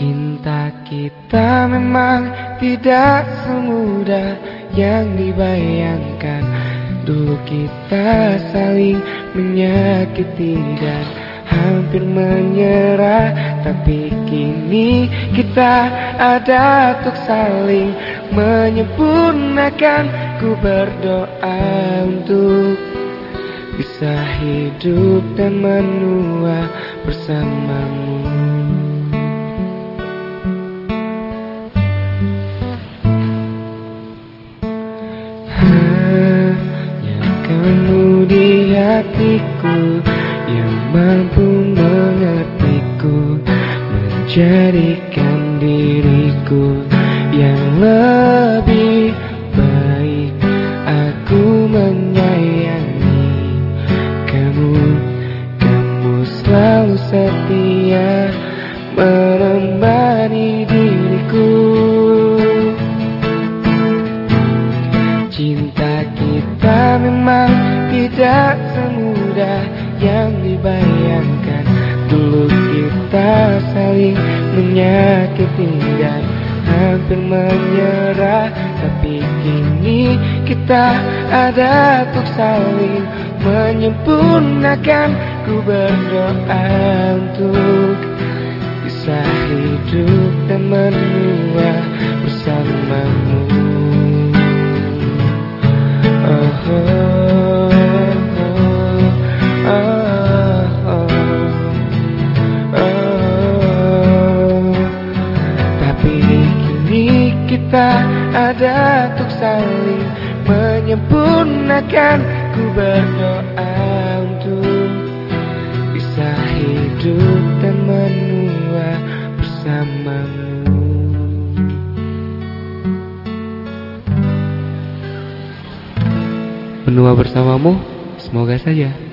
Cinta kita memang tidak semudah yang dibayangkan. Dulu kita saling menyakiti dan hampir menyerah. Tapi kini kita ada untuk saling menyempurnakan. Ku berdoa untuk bisa hidup dan menua bersamamu hatiku yang mampu mengertiku menjadikan diriku yang lebih baik. Aku menyayangi kamu kamu selalu setia menemani tidak semudah yang dibayangkan. Dulu kita saling menyakiti dan hampir menyerah. Tapi kini kita ada untuk saling menyempurnakan. Ku berdoa untuk bisa hidup dan menua kita ada untuk saling menyempurnakan. Ku berdoa untuk bisa hidup dan menua bersamamu. Menua bersamamu, semoga saja